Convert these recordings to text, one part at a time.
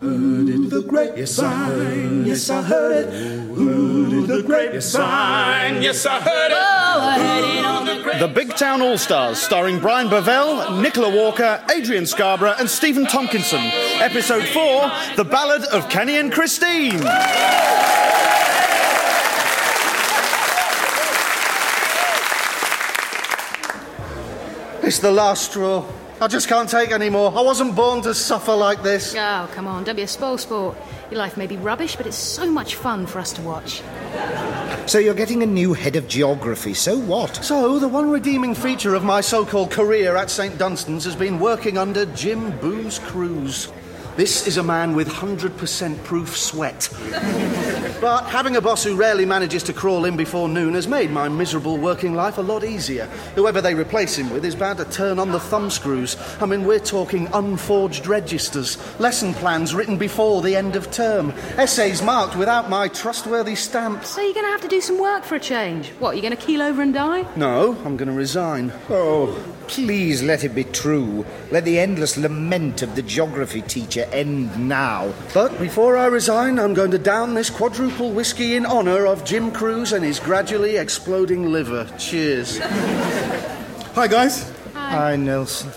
the grapevine, yes I heard it. Heard the grapevine, yes I heard it. The Big Town All Stars, starring Brian Bovell, Nicola Walker, Adrian Scarborough, and Stephen Tompkinson. Episode 4 The Ballad of Kenny and Christine. It's the last straw. I just can't take any more. I wasn't born to suffer like this. Oh, come on, don't be a spoil sport. Your life may be rubbish, but it's so much fun for us to watch. So you're getting a new head of geography, so what? So, the one redeeming feature of my so called career at St. Dunstan's has been working under Jim Booze Cruise. This is a man with 100% proof sweat. but having a boss who rarely manages to crawl in before noon has made my miserable working life a lot easier. Whoever they replace him with is bound to turn on the thumbscrews. I mean, we're talking unforged registers, lesson plans written before the end of term, essays marked without my trustworthy stamp. So you're going to have to do some work for a change. What, you're going to keel over and die? No, I'm going to resign. Oh, please let it be true. Let the endless lament of the geography teacher end now. But before I resign, I'm going to down this quadruple whiskey in honour of Jim Cruise and his gradually exploding liver. Cheers. Hi, guys. Hi, Nelson.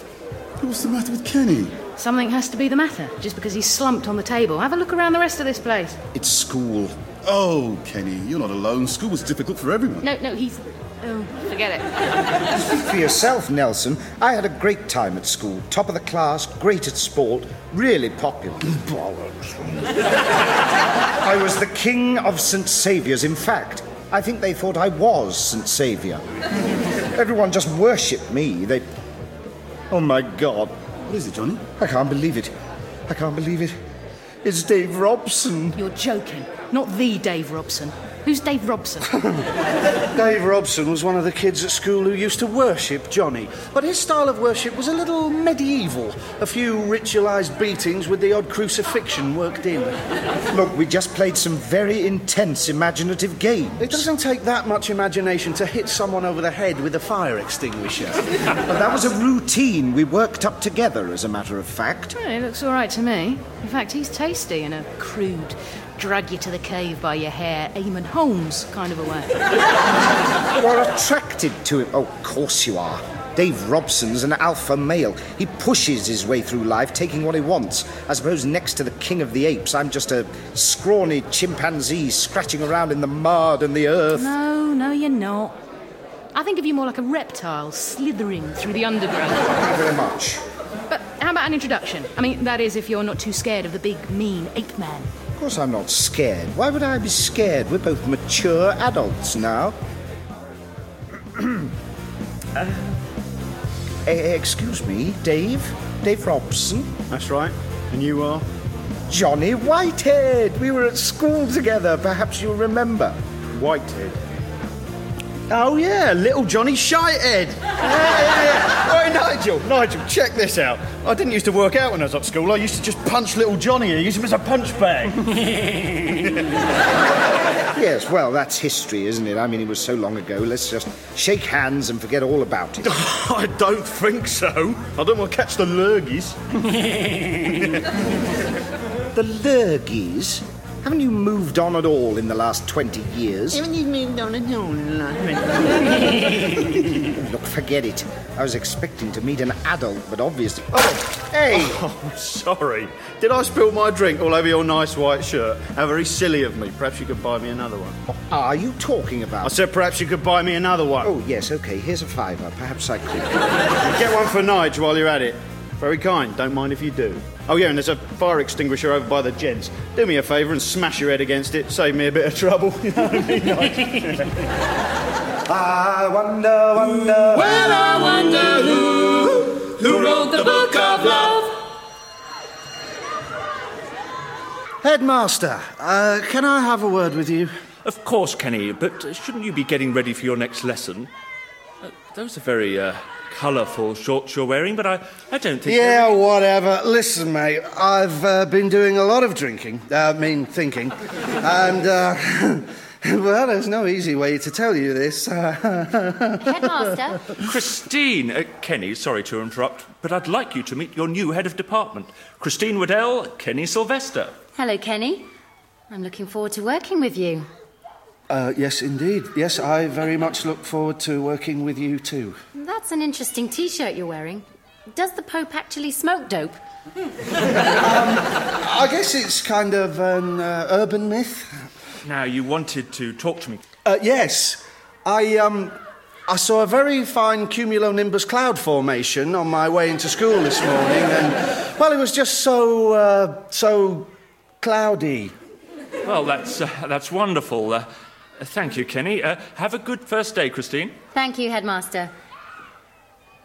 What's the matter with Kenny? Something has to be the matter, just because he's slumped on the table. Have a look around the rest of this place. It's school. Oh, Kenny, you're not alone. School was difficult for everyone. No, no, he's. Oh, forget it. For yourself, Nelson. I had a great time at school. Top of the class, great at sport, really popular. I was the king of St. Saviour's. In fact, I think they thought I was St. Saviour. Everyone just worshipped me. They. Oh my God. What is it, Johnny? I can't believe it. I can't believe it. It's Dave Robson. You're joking. Not the Dave Robson. Who's Dave Robson? Dave Robson was one of the kids at school who used to worship Johnny, but his style of worship was a little medieval. A few ritualised beatings with the odd crucifixion worked in. Look, we just played some very intense imaginative games. It doesn't take that much imagination to hit someone over the head with a fire extinguisher. But that was a routine. We worked up together, as a matter of fact. Well, it looks all right to me. In fact, he's tasty in a crude, drag you to the cave by your hair, Eamon Holmes kind of a way. You're attracted to him. Oh, of course you are. Dave Robson's an alpha male. He pushes his way through life, taking what he wants. I suppose next to the king of the apes, I'm just a scrawny chimpanzee scratching around in the mud and the earth. No, no, you're not. I think of you more like a reptile slithering through the undergrowth. Thank you very much. But how about an introduction? I mean, that is, if you're not too scared of the big, mean ape man. Of course, I'm not scared. Why would I be scared? We're both mature adults now. Uh, eh, excuse me, Dave? Dave Robson? That's right. And you are? Johnny Whitehead! We were at school together. Perhaps you'll remember. Whitehead. Oh, yeah, little Johnny Shithead. yeah, yeah, yeah. Hey, Nigel, Nigel, check this out. I didn't used to work out when I was at school. I used to just punch little Johnny. I used him as a punch bag. Yes, well, that's history, isn't it? I mean, it was so long ago. Let's just shake hands and forget all about it. I don't think so. I don't want to catch the lurgies. the Lurgies? Haven't you moved on at all in the last 20 years? Haven't you moved on at all? Look, forget it. I was expecting to meet an adult, but obviously. Oh, hey! Oh, sorry. Did I spill my drink all over your nice white shirt? How very silly of me. Perhaps you could buy me another one. What are you talking about? I said perhaps you could buy me another one. Oh, yes, okay. Here's a fiver. Perhaps I could. Get one for Nige while you're at it. Very kind. Don't mind if you do. Oh, yeah, and there's a fire extinguisher over by the gents. Do me a favour and smash your head against it. Save me a bit of trouble. You know what I mean, I wonder, wonder. Well, I wonder who, who wrote the book of love. Headmaster, uh, can I have a word with you? Of course, Kenny, but uh, shouldn't you be getting ready for your next lesson? Those are very uh, colourful shorts you're wearing, but I, I don't think. Yeah, they're- whatever. Listen, mate, I've uh, been doing a lot of drinking, uh, I mean, thinking. and uh, well, there's no easy way to tell you this. Headmaster, Christine, uh, Kenny, sorry to interrupt, but I'd like you to meet your new head of department. Christine Waddell, Kenny Sylvester. Hello, Kenny. I'm looking forward to working with you. Uh, yes, indeed. Yes, I very much look forward to working with you too. That's an interesting t shirt you're wearing. Does the Pope actually smoke dope? I guess it's kind of an uh, urban myth. Now, you wanted to talk to me. Uh, yes, I um, I saw a very fine cumulonimbus cloud formation on my way into school this morning, and well, it was just so uh, so cloudy. Well, that's, uh, that's wonderful. Uh, thank you, Kenny. Uh, have a good first day, Christine. Thank you, Headmaster.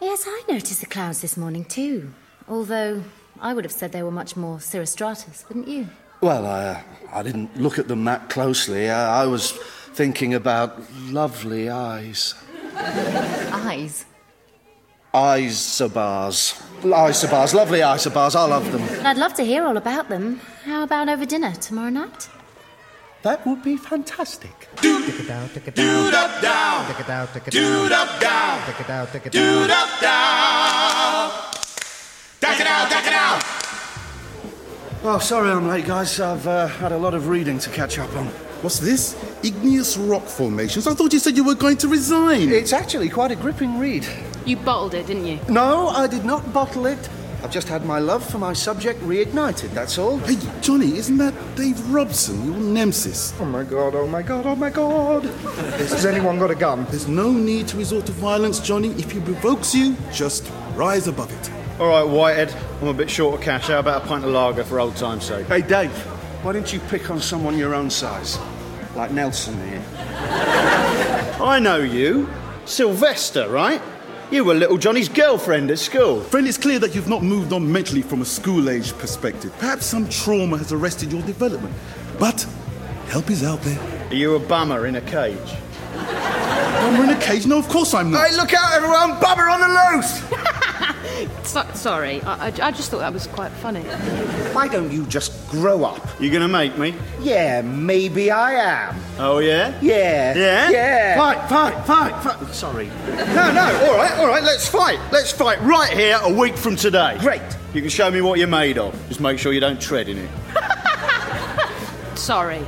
Yes, I noticed the clouds this morning too. Although I would have said they were much more cirrostratus, wouldn't you? Well, I I didn't look at them that closely. I, I was thinking about lovely eyes. Eyes. Isobars. Isobars, lovely isobars. I love them. I'd love to hear all about them. How about over dinner tomorrow night? That would be fantastic. Dood up down. Dood up down. Dood up down. Duck it out, duck it out. Oh, sorry I'm late, guys. I've uh, had a lot of reading to catch up on. What's this? Igneous rock formations. I thought you said you were going to resign. It's actually quite a gripping read. You bottled it, didn't you? No, I did not bottle it. I've just had my love for my subject reignited, that's all. Hey, Johnny, isn't that Dave Robson, your nemesis? Oh my god, oh my god, oh my god. Has anyone got a gun? There's no need to resort to violence, Johnny. If he provokes you, just rise above it. All right, Whitehead, I'm a bit short of cash. How about a pint of lager for old time's sake? Hey, Dave, why don't you pick on someone your own size? Like Nelson here. I know you. Sylvester, right? You were little Johnny's girlfriend at school. Friend, it's clear that you've not moved on mentally from a school age perspective. Perhaps some trauma has arrested your development. But help is out there. Are you a bummer in a cage? I'm in a cage. No, of course I'm not. Hey, look out, everyone! Bummer on the loose! So, sorry, I, I, I just thought that was quite funny. Why don't you just grow up? You gonna make me? Yeah, maybe I am. Oh, yeah? Yeah. Yeah? Yeah. Fight, fight, fight, fight. Sorry. No, no, all right, all right, let's fight. Let's fight right here a week from today. Great. You can show me what you're made of. Just make sure you don't tread in it. Sorry.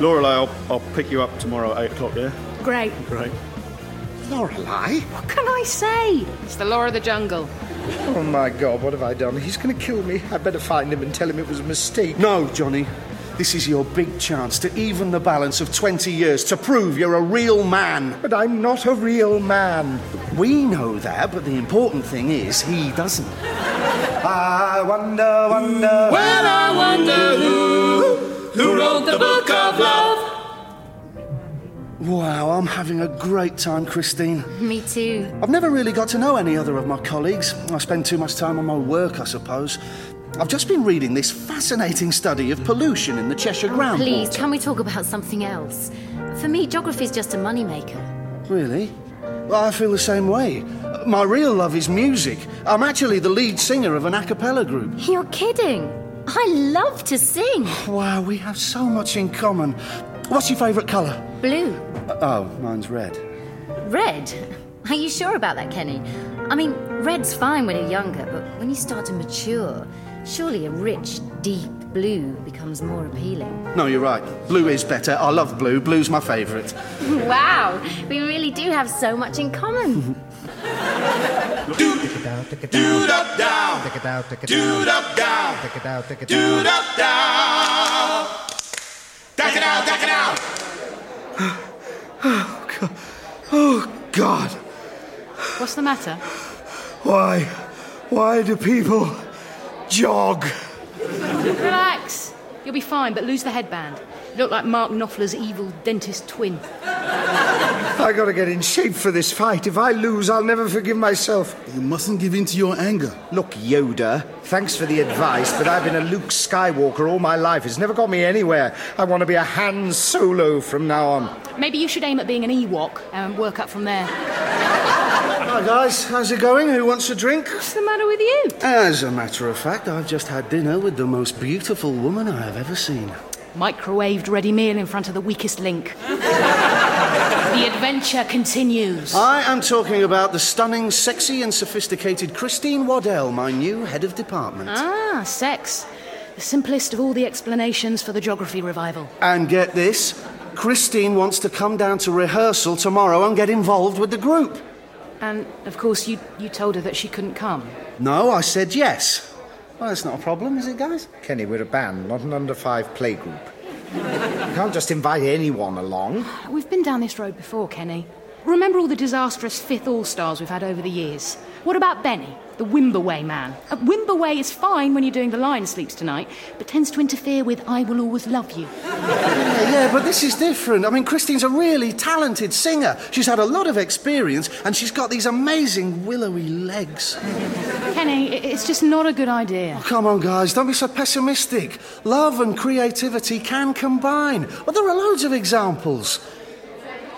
Lorelei, I'll, I'll pick you up tomorrow at 8 o'clock, yeah? Great. Great. Lorelei? What can I say? It's the law of the jungle. Oh my god, what have I done? He's going to kill me. I better find him and tell him it was a mistake. No, Johnny. This is your big chance to even the balance of 20 years, to prove you're a real man. But I'm not a real man. We know that, but the important thing is he doesn't. I wonder, wonder. Well, I wonder who, who wrote the book of love. Wow, I'm having a great time, Christine. Me too. I've never really got to know any other of my colleagues. I spend too much time on my work, I suppose. I've just been reading this fascinating study of pollution in the Cheshire Ground. Please, can we talk about something else? For me, geography's just a moneymaker. Really? Well, I feel the same way. My real love is music. I'm actually the lead singer of an a cappella group. You're kidding. I love to sing. Wow, we have so much in common. What's your favourite colour? Blue. Uh, oh, mine's red. Red? Are you sure about that, Kenny? I mean, red's fine when you're younger, but when you start to mature, surely a rich, deep blue becomes more appealing. No, you're right. Blue is better. I love blue. Blue's my favourite. wow, we really do have so much in common. Dood up down. Dood up down. Dood up down. Duck it out, duck it out. Oh, God. What's the matter? Why? Why do people jog? Relax. You'll be fine, but lose the headband. You look like Mark Knopfler's evil dentist twin. I gotta get in shape for this fight. If I lose, I'll never forgive myself. You mustn't give in to your anger. Look, Yoda, thanks for the advice, but I've been a Luke Skywalker all my life. It's never got me anywhere. I want to be a Han Solo from now on. Maybe you should aim at being an Ewok and work up from there. Hi, guys. How's it going? Who wants a drink? What's the matter with you? As a matter of fact, I've just had dinner with the most beautiful woman I have ever seen. microwaved ready meal in front of the weakest link. the adventure continues. I am talking about the stunning, sexy, and sophisticated Christine Waddell, my new head of department. Ah, sex. The simplest of all the explanations for the geography revival. And get this Christine wants to come down to rehearsal tomorrow and get involved with the group. And, of course, you, you told her that she couldn't come. No, I said yes. Well, that's not a problem, is it, guys? Kenny, we're a band, not an under five playgroup. You can't just invite anyone along. We've been down this road before, Kenny. Remember all the disastrous fifth All Stars we've had over the years? What about Benny, the Wimoweh man? Uh, Wimoweh is fine when you're doing the Lion Sleeps Tonight, but tends to interfere with I Will Always Love You. Yeah, yeah, but this is different. I mean, Christine's a really talented singer. She's had a lot of experience and she's got these amazing willowy legs. Kenny, it's just not a good idea. Come on, guys, don't be so pessimistic. Love and creativity can combine. Well, there are loads of examples.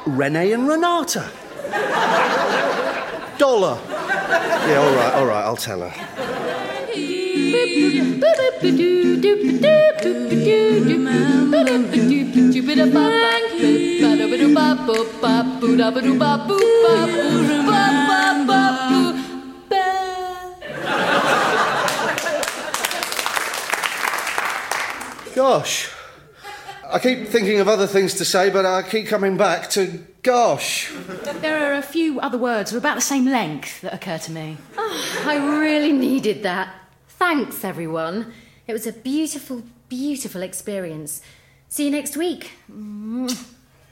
Renee and Renato. Dollar. Yeah, all right, all right, I'll tell her. Gosh. I keep thinking of other things to say, but I keep coming back to gosh. There are a few other words of about the same length that occur to me. Oh, I really needed that. Thanks, everyone. It was a beautiful, beautiful experience. See you next week.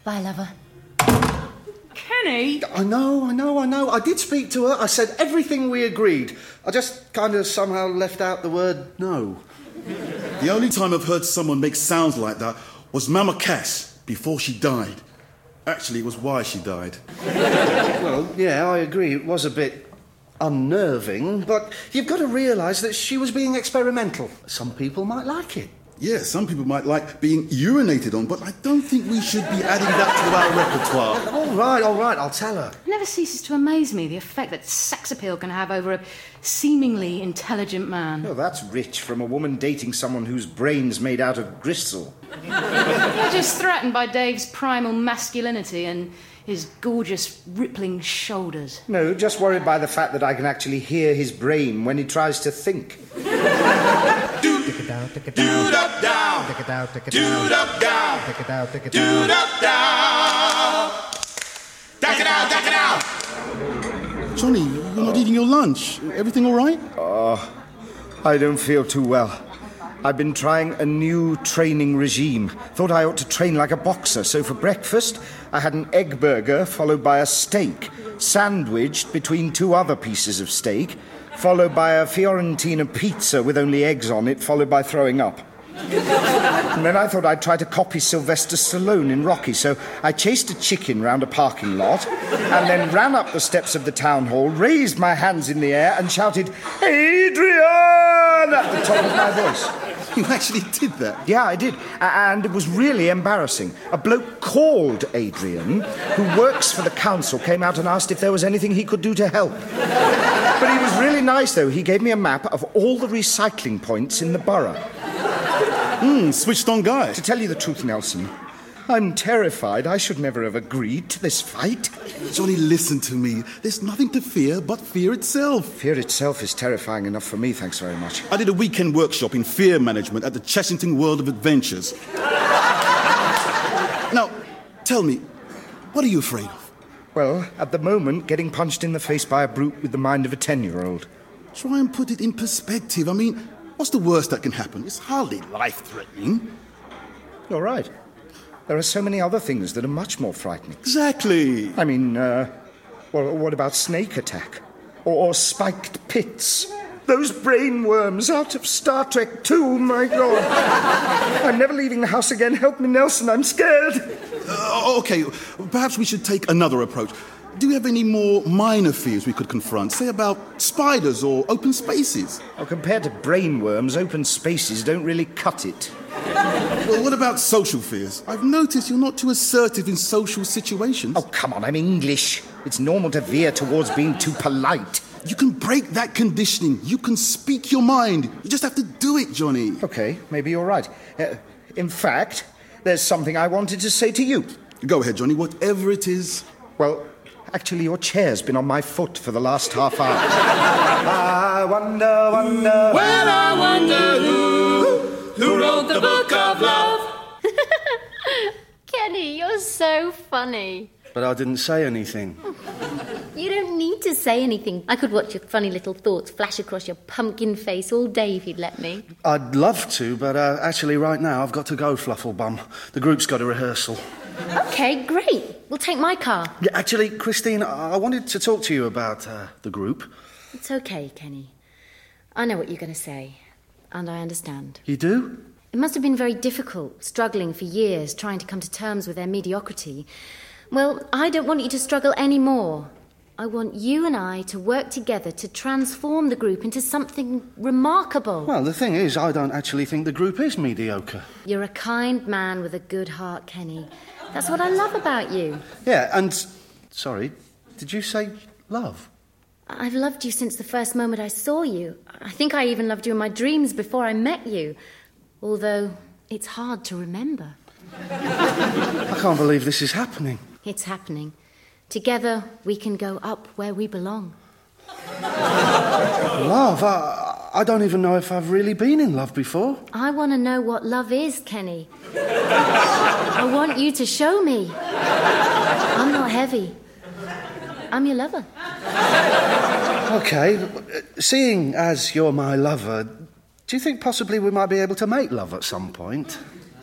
Bye, lover. Kenny? I know, I know, I know. I did speak to her. I said everything we agreed. I just kind of somehow left out the word no. The only time I've heard someone make sounds like that was Mama Cass before she died. Actually, was why she died. Well, yeah, I agree. It was a bit unnerving, but you've got to realise that she was being experimental. Some people might like it. Yeah, some people might like being urinated on, but I don't think we should be adding that to our repertoire. All right, all right, I'll tell her. It never ceases to amaze me the effect that sex appeal can have over a seemingly intelligent man. Oh, that's rich from a woman dating someone whose brain's made out of gristle. You're just threatened by Dave's primal masculinity and his gorgeous, rippling shoulders. No, just worried by the fact that I can actually hear his brain when he tries to think. Tick it down, tick it down. Dude up down. Tick it down, tick it Dude down. up down. Tick it down, tick it Dude down. up down. Duck it out, duck it out. Johnny, you're not eating your lunch. Everything all right? Oh, I don't feel too well. I've been trying a new training regime. Thought I ought to train like a boxer, so for breakfast, I had an egg burger followed by a steak, sandwiched between two other pieces of steak, followed by a Fiorentina pizza with only eggs on it, followed by throwing up. And then I thought I'd try to copy Sylvester Stallone in Rocky, so I chased a chicken round a parking lot and then ran up the steps of the town hall, raised my hands in the air, and shouted, Adrian! at the top of my voice. You actually did that. Yeah, I did. And it was really embarrassing. A bloke called Adrian, who works for the council, came out and asked if there was anything he could do to help. But he was really nice, though. He gave me a map of all the recycling points in the borough. Hmm, switched on guy. To tell you the truth, Nelson, I'm terrified. I should never have agreed to this fight. Johnny, listen to me. There's nothing to fear but fear itself. Fear itself is terrifying enough for me, thanks very much. I did a weekend workshop in fear management at the Chessington World of Adventures. now, tell me, what are you afraid of? Well, at the moment, getting punched in the face by a brute with the mind of a ten year old. Try and put it in perspective. I mean, what's the worst that can happen? It's hardly life threatening. You're right. There are so many other things that are much more frightening. Exactly. I mean, uh, well, what about snake attack? Or, or spiked pits? Those brain worms out of Star Trek 2, my God. I'm never leaving the house again. Help me, Nelson. I'm scared. Uh, okay, perhaps we should take another approach. Do you have any more minor fears we could confront? Say about spiders or open spaces? Well, compared to brain worms, open spaces don't really cut it. Well, what about social fears? I've noticed you're not too assertive in social situations. Oh, come on, I'm English. It's normal to veer towards being too polite. You can break that conditioning. You can speak your mind. You just have to do it, Johnny. Okay, maybe you're right. Uh, In fact, there's something I wanted to say to you. Go ahead, Johnny, whatever it is. Well, actually, your chair's been on my foot for the last half hour. I wonder, wonder. Well, I wonder who, who wrote the book of love. Kenny, you're so funny. But I didn't say anything. You don't need to say anything. I could watch your funny little thoughts flash across your pumpkin face all day if you'd let me. I'd love to, but uh, actually, right now, I've got to go, Flufflebum. The group's got a rehearsal. Okay, great. We'll take my car. Yeah, actually, Christine, I wanted to talk to you about uh, the group. It's okay, Kenny. I know what you're going to say, and I understand. You do? It must have been very difficult, struggling for years, trying to come to terms with their mediocrity. Well, I don't want you to struggle anymore. I want you and I to work together to transform the group into something remarkable. Well, the thing is, I don't actually think the group is mediocre. You're a kind man with a good heart, Kenny. That's what I love about you. Yeah, and. Sorry, did you say love? I've loved you since the first moment I saw you. I think I even loved you in my dreams before I met you. Although it's hard to remember. I can't believe this is happening. It's happening. Together, we can go up where we belong. Love? I, I don't even know if I've really been in love before. I want to know what love is, Kenny. I want you to show me. I'm not heavy. I'm your lover. Okay, seeing as you're my lover, do you think possibly we might be able to make love at some point?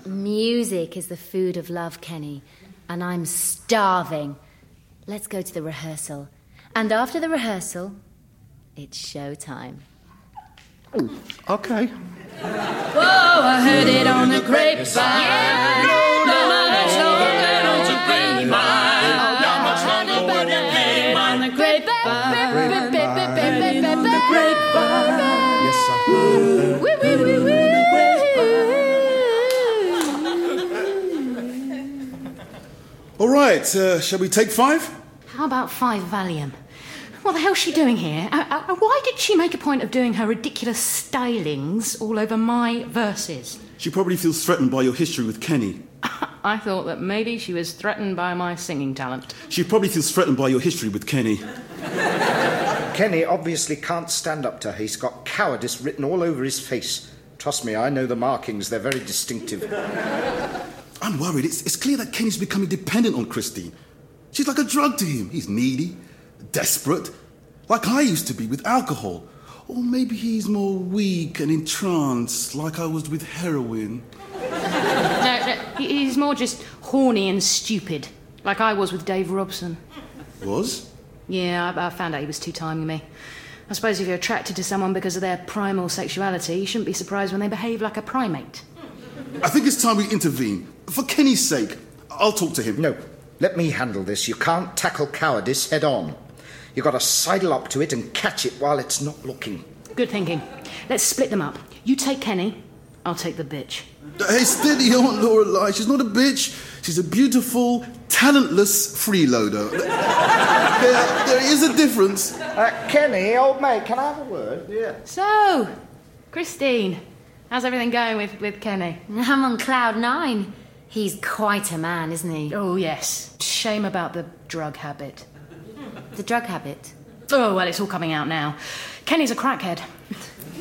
Music is the food of love, Kenny, and I'm starving. Let's go to the rehearsal. And after the rehearsal, it's showtime. Okay. Whoa, I heard it on the grapevine. Not much longer on the grapevine. Not much longer but the name on the grapevine. The grapevine. Yes, sir. All right, uh, shall we take five? How about five Valium? What the hell's she doing here? Uh, uh, why did she make a point of doing her ridiculous stylings all over my verses? She probably feels threatened by your history with Kenny. I thought that maybe she was threatened by my singing talent. She probably feels threatened by your history with Kenny. Kenny obviously can't stand up to her. He's got cowardice written all over his face. Trust me, I know the markings. They're very distinctive. I'm worried. It's, it's clear that Kenny's becoming dependent on Christine. She's like a drug to him. He's needy, desperate, like I used to be with alcohol. Or maybe he's more weak and entranced, like I was with heroin. No, no, he's more just horny and stupid, like I was with Dave Robson. Was? Yeah, I, I found out he was too timing me. I suppose if you're attracted to someone because of their primal sexuality, you shouldn't be surprised when they behave like a primate. I think it's time we intervene. For Kenny's sake, I'll talk to him. No, let me handle this. You can't tackle cowardice head on. You've got to sidle up to it and catch it while it's not looking. Good thinking. Let's split them up. You take Kenny, I'll take the bitch. Hey, steady on, Lorelei. She's not a bitch. She's a beautiful, talentless freeloader. there, there is a difference. Uh, Kenny, old mate, can I have a word? Yeah. So, Christine, how's everything going with, with Kenny? I'm on cloud nine. He's quite a man, isn't he? Oh, yes. Shame about the drug habit. The drug habit. Oh, well, it's all coming out now. Kenny's a crackhead.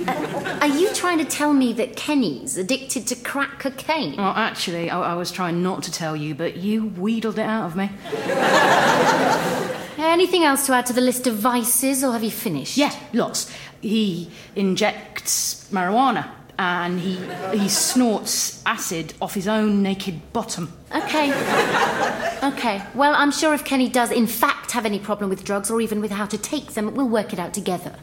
Uh, are you trying to tell me that Kenny's addicted to crack cocaine? Well, actually, I, I was trying not to tell you, but you wheedled it out of me. Anything else to add to the list of vices, or have you finished? Yeah, lots. He injects marijuana and he, he snorts acid off his own naked bottom. Okay. Okay. Well, I'm sure if Kenny does, in fact, have any problem with drugs or even with how to take them, we'll work it out together.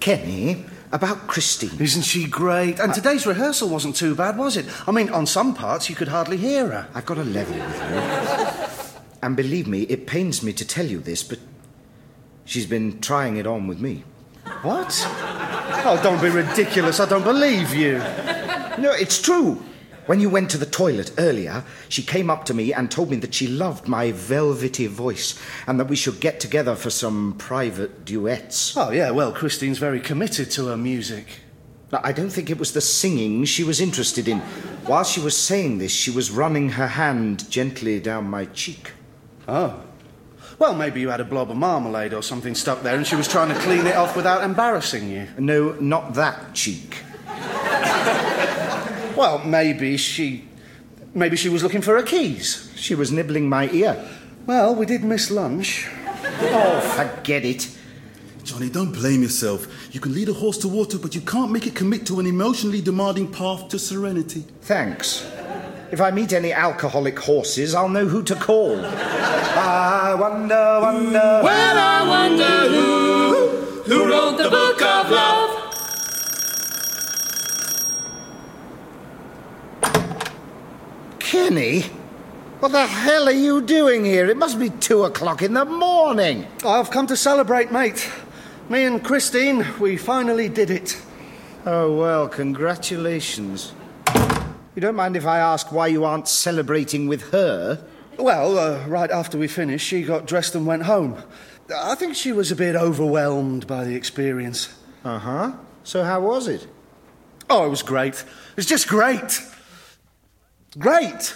Kenny, about Christine. Isn't she great? And today's rehearsal wasn't too bad, was it? I mean, on some parts you could hardly hear her. I've got a level with her. and believe me, it pains me to tell you this, but she's been trying it on with me. What? Oh, don't be ridiculous. I don't believe you. No, it's true. When you went to the toilet earlier, she came up to me and told me that she loved my velvety voice and that we should get together for some private duets. Oh, yeah, well, Christine's very committed to her music. Now, I don't think it was the singing she was interested in. While she was saying this, she was running her hand gently down my cheek. Oh. Well, maybe you had a blob of marmalade or something stuck there and she was trying to clean it off without embarrassing you. No, not that cheek. Well, maybe she. Maybe she was looking for her keys. She was nibbling my ear. Well, we did miss lunch. Oh, forget it. Johnny, don't blame yourself. You can lead a horse to water, but you can't make it commit to an emotionally demanding path to serenity. Thanks. If I meet any alcoholic horses, I'll know who to call. I ah, wonder, wonder. Well, I wonder who, who wrote the book of love. Kenny? What the hell are you doing here? It must be two o'clock in the morning. I've come to celebrate, mate. Me and Christine, we finally did it. Oh, well, congratulations. You don't mind if I ask why you aren't celebrating with her? Well, uh, right after we finished, she got dressed and went home. I think she was a bit overwhelmed by the experience. Uh huh. So, how was it? Oh, it was great. It was just great. Great.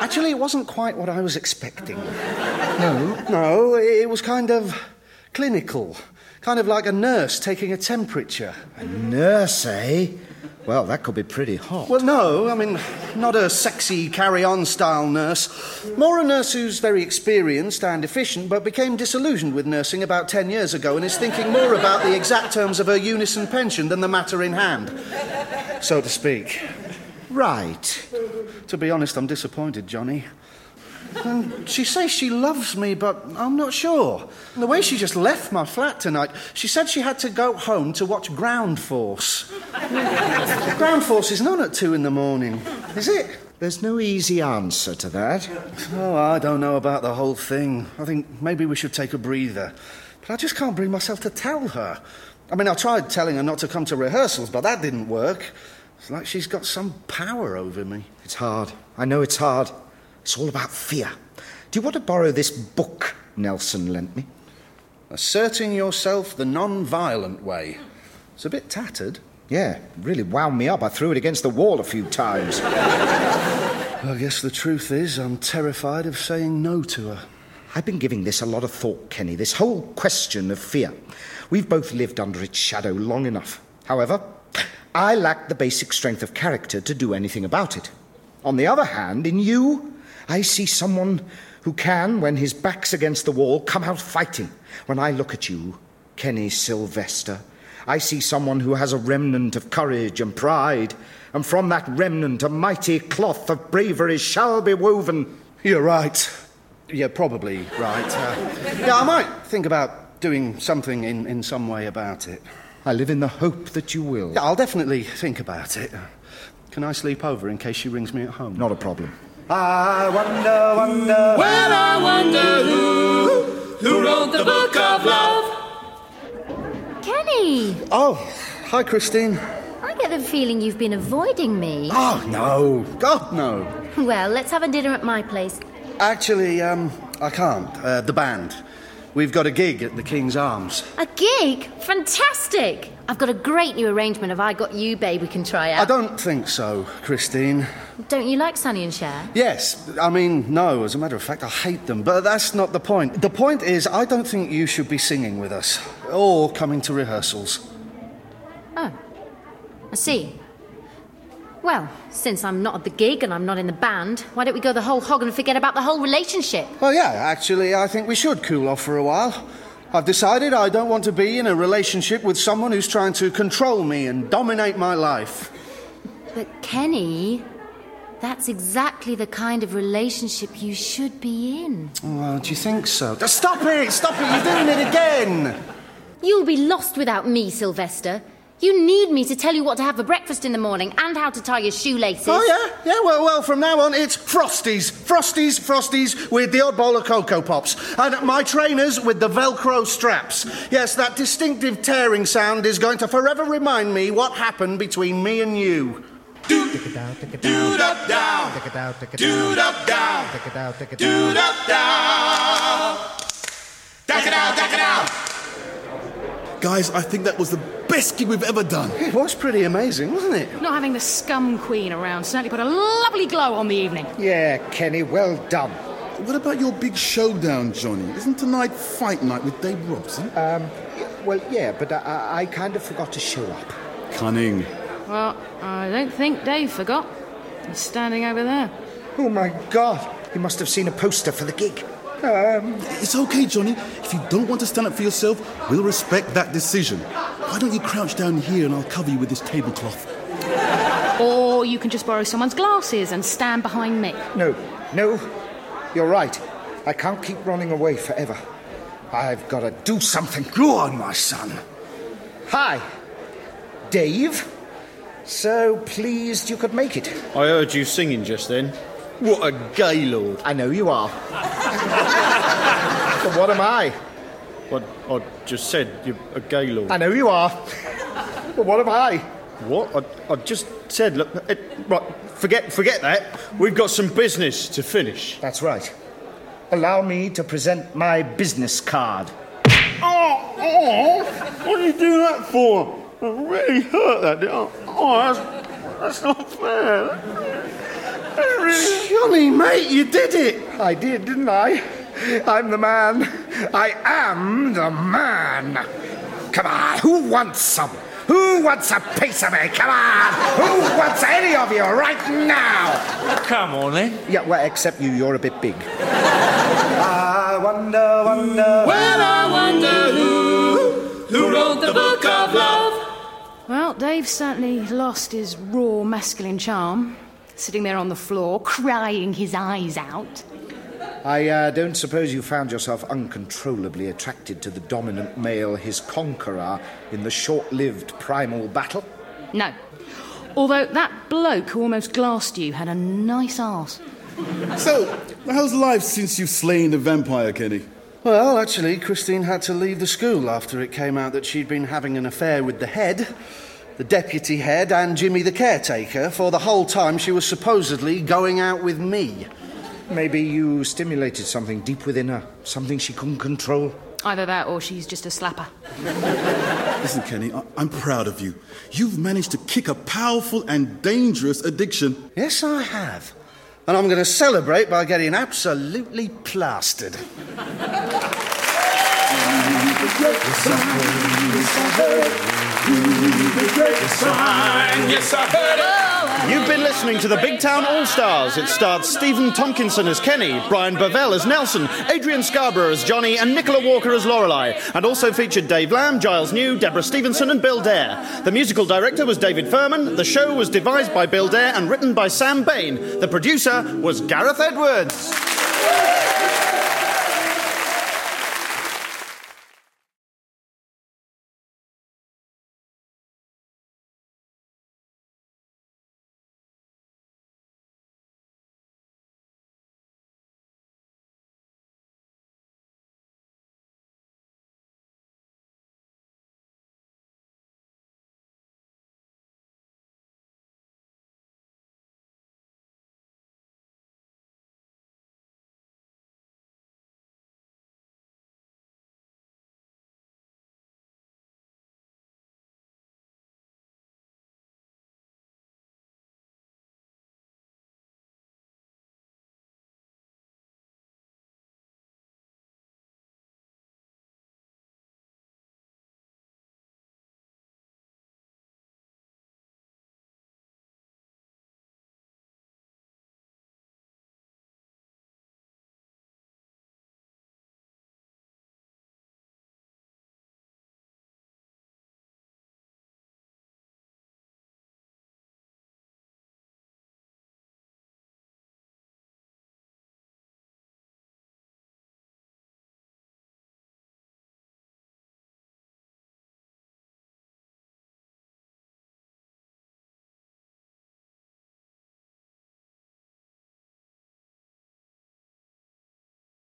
Actually, it wasn't quite what I was expecting. No. No, it was kind of clinical. Kind of like a nurse taking a temperature. A nurse, eh? Well, that could be pretty hot. Well, no, I mean, not a sexy carry on style nurse. More a nurse who's very experienced and efficient, but became disillusioned with nursing about 10 years ago and is thinking more about the exact terms of her unison pension than the matter in hand, so to speak. Right. To be honest, I'm disappointed, Johnny. And she says she loves me, but I'm not sure. And the way she just left my flat tonight, she said she had to go home to watch Ground Force. Ground Force is not at two in the morning, is it? There's no easy answer to that. Oh, I don't know about the whole thing. I think maybe we should take a breather. But I just can't bring myself to tell her. I mean, I tried telling her not to come to rehearsals, but that didn't work. It's like she's got some power over me. It's hard. I know it's hard. It's all about fear. Do you want to borrow this book Nelson lent me? Asserting yourself the non violent way. It's a bit tattered. Yeah, really wound me up. I threw it against the wall a few times. I guess the truth is, I'm terrified of saying no to her. I've been giving this a lot of thought, Kenny, this whole question of fear. We've both lived under its shadow long enough. However, I lack the basic strength of character to do anything about it. On the other hand, in you, I see someone who can, when his back's against the wall, come out fighting. When I look at you, Kenny Sylvester, I see someone who has a remnant of courage and pride, and from that remnant a mighty cloth of bravery shall be woven. You're right. You're probably right. Uh, yeah, I might think about doing something in, in some way about it. I live in the hope that you will. Yeah, I'll definitely think about it. Can I sleep over in case she rings me at home? Not a problem. I wonder, wonder. Well, I wonder who, who wrote the book of love. Kenny! Oh, hi, Christine. I get the feeling you've been avoiding me. Oh, no. God, no. Well, let's have a dinner at my place. Actually, um, I can't. Uh, the band. We've got a gig at the King's Arms. A gig? Fantastic! I've got a great new arrangement of I Got You, Babe, we can try out. I don't think so, Christine. Don't you like Sonny and Cher? Yes, I mean, no, as a matter of fact, I hate them, but that's not the point. The point is, I don't think you should be singing with us or coming to rehearsals. Oh, I see. Well, since I'm not at the gig and I'm not in the band, why don't we go the whole hog and forget about the whole relationship? Well, yeah, actually, I think we should cool off for a while. I've decided I don't want to be in a relationship with someone who's trying to control me and dominate my life. But Kenny, that's exactly the kind of relationship you should be in. Oh, do you think so? Stop it! Stop it! You're doing it again! You'll be lost without me, Sylvester. You need me to tell you what to have for breakfast in the morning and how to tie your shoelaces. Oh, yeah? Yeah, well, well, from now on, it's Frosties. Frosties, Frosties with the odd bowl of Coco Pops. And my trainers with the Velcro straps. Yes, that distinctive tearing sound is going to forever remind me what happened between me and you. Dude up down. Dude up down. Dude up down. Dude up down. Duck it out, duck it out. Guys, I think that was the best gig we've ever done. It was pretty amazing, wasn't it? Not having the scum queen around certainly put a lovely glow on the evening. Yeah, Kenny, well done. What about your big showdown, Johnny? Isn't tonight fight night with Dave Robson? Um, well, yeah, but I, I, I kind of forgot to show up. Cunning. Well, I don't think Dave forgot. He's standing over there. Oh my God! He must have seen a poster for the gig. Um, It's okay, Johnny. If you don't want to stand up for yourself, we'll respect that decision. Why don't you crouch down here and I'll cover you with this tablecloth? Or you can just borrow someone's glasses and stand behind me. no, no, you're right. I can't keep running away forever. I've got to do something. Go on, my son. Hi, Dave. So pleased you could make it. I heard you singing just then. What a gaylord. I know you are. but what am I? What I just said, you're a gaylord. I know you are. but what am I? What? I, I just said, look, it, right, forget, forget that. We've got some business to finish. That's right. Allow me to present my business card. Oh, oh, what did you do that for? It really hurt that. did- Oh, oh that's, that's not fair. That really... Johnny, mate, you did it. I did, didn't I? I'm the man. I am the man. Come on, who wants some? Who wants a piece of me? Come on! Who wants any of you right now? Come on then. Yeah, well, except you, you're a bit big. I wonder, wonder. Well, I wonder who, who wrote the book of love. Well, Dave certainly lost his raw masculine charm, sitting there on the floor, crying his eyes out. I uh, don't suppose you found yourself uncontrollably attracted to the dominant male, his conqueror, in the short lived primal battle? No. Although that bloke who almost glassed you had a nice arse. So, how's life since you've slain the vampire, Kenny? Well, actually, Christine had to leave the school after it came out that she'd been having an affair with the head, the deputy head, and Jimmy the caretaker for the whole time she was supposedly going out with me. Maybe you stimulated something deep within her, something she couldn't control. Either that or she's just a slapper. Listen, Kenny, I- I'm proud of you. You've managed to kick a powerful and dangerous addiction. Yes, I have. And I'm going to celebrate by getting absolutely plastered. You've been listening to the Big Town All Stars. It starred Stephen Tompkinson as Kenny, Brian Bovell as Nelson, Adrian Scarborough as Johnny, and Nicola Walker as Lorelei, and also featured Dave Lamb, Giles New, Deborah Stevenson, and Bill Dare. The musical director was David Furman. The show was devised by Bill Dare and written by Sam Bain. The producer was Gareth Edwards.